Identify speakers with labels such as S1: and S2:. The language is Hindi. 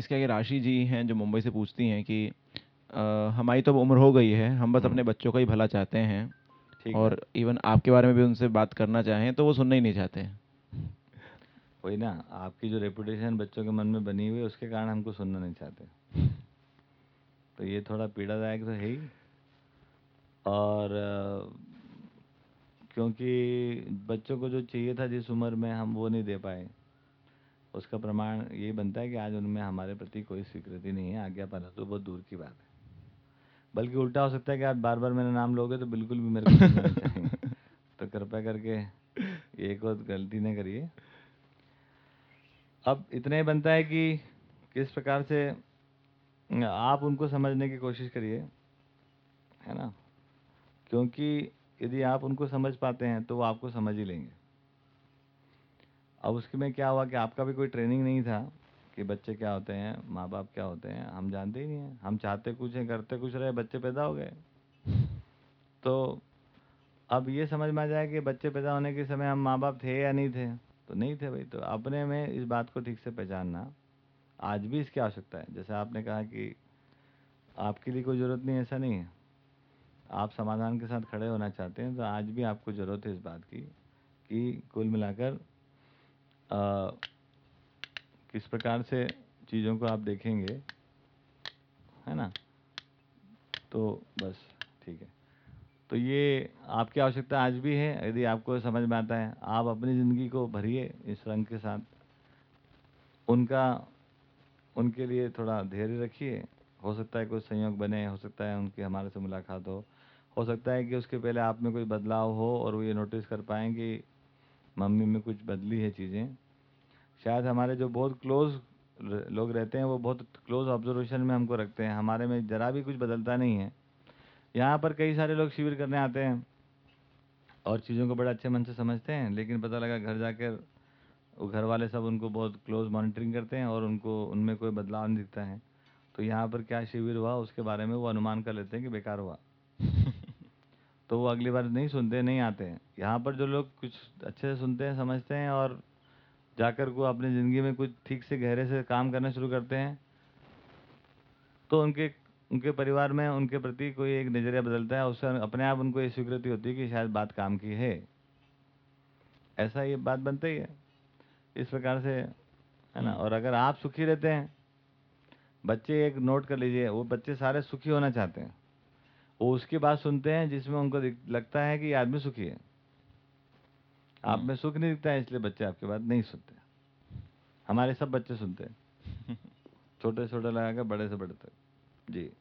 S1: इसके आगे राशि जी हैं जो मुंबई से पूछती हैं कि अ, हमारी तो अब उम्र हो गई है हम बस अपने बच्चों का ही भला चाहते हैं।
S2: ठीक
S1: और इवन आपके बारे में भी उनसे बात करना चाहें तो वो सुनना ही नहीं चाहते
S2: वही ना आपकी जो रेपुटेशन बच्चों के मन में बनी हुई है उसके कारण हमको सुनना नहीं चाहते। तो ये थोड़ा पीड़ादायक तो है ही। और अ, क्योंकि बच्चों को जो चाहिए था जिस उम्र में हम वो नहीं दे पाए उसका प्रमाण ये बनता है कि आज उनमें हमारे प्रति कोई स्वीकृति नहीं है, आज्ञा पालन तो बहुत दूर की बात है। बल्कि उल्टा हो सकता है कि आप बार बार मेरा नाम लोगे तो बिल्कुल भी मेरे को तो कृपया करके एक और गलती ना करिए। अब इतना ही बनता है कि किस प्रकार से आप उनको समझने की कोशिश करिए, है ना? क्योंकि यदि आप उनको समझ पाते हैं तो वो आपको समझ ही लेंगे। अब उसके में क्या हुआ कि आपका भी कोई ट्रेनिंग नहीं था कि बच्चे क्या होते हैं माँ बाप क्या होते हैं, हम जानते ही नहीं हैं। हम चाहते कुछ हैं, करते कुछ रहे, बच्चे पैदा हो गए। तो अब ये समझ में आ जाए कि बच्चे पैदा होने के समय हम माँ बाप थे या नहीं थे तो नहीं थे भाई। तो अपने में इस बात को ठीक से पहचानना आज भी इसकी आवश्यकता है। जैसे आपने कहा कि आपके लिए कोई ज़रूरत नहीं, ऐसा नहीं है। आप समाधान के साथ खड़े होना चाहते हैं तो आज भी आपको ज़रूरत है इस बात की कि कुल मिलाकर किस प्रकार से चीज़ों को आप देखेंगे, है ना? तो बस, ठीक है। तो ये आपकी आवश्यकता आज भी है, यदि आपको समझ में आता है, आप अपनी ज़िंदगी को भरिए इस रंग के साथ। उनका, उनके लिए थोड़ा धैर्य रखिए। हो सकता है कोई संयोग बने, हो सकता है उनकी हमारे से मुलाकात हो। हो सकता है कि उसके पहले आप में कोई बदलाव हो और वो ये नोटिस कर पाएँ कि मम्मी में कुछ बदली है चीज़ें। शायद हमारे जो बहुत क्लोज लोग रहते हैं, वो बहुत क्लोज ऑब्जर्वेशन में हमको रखते हैं। हमारे में ज़रा भी कुछ बदलता नहीं है। यहाँ पर कई सारे लोग शिविर करने आते हैं और चीज़ों को बड़े अच्छे मन से समझते हैं, लेकिन पता लगा घर जाकर वो घर वाले सब उनको बहुत क्लोज मॉनिटरिंग करते हैं और उनको, उनमें कोई बदलाव नहीं दिखता है। तो यहाँ पर क्या शिविर हुआ, उसके बारे में वो अनुमान कर लेते हैं कि बेकार हुआ। तो वो अगली बार नहीं सुनते, नहीं आते हैं। यहाँ पर जो लोग कुछ अच्छे से सुनते हैं, समझते हैं और जाकर को अपनी ज़िंदगी में कुछ ठीक से, गहरे से काम करना शुरू करते हैं तो उनके उनके परिवार में उनके प्रति कोई एक नज़रिया बदलता है, उससे अपने आप उनको ये स्वीकृति होती है कि शायद बात काम की है। ऐसा ये बात बनता ही है, इस प्रकार से, है ना? और अगर आप सुखी रहते हैं, बच्चे एक नोट कर लीजिए, वो बच्चे सारे सुखी होना चाहते हैं। वो उसकी बात सुनते हैं जिसमें उनको लगता है कि आदमी सुखी है। आप में सुख नहीं दिखता है इसलिए बच्चे आपके बात नहीं सुनते। हमारे सब बच्चे सुनते हैं। छोटे से छोटे लगा कर बड़े से बड़े तक। जी।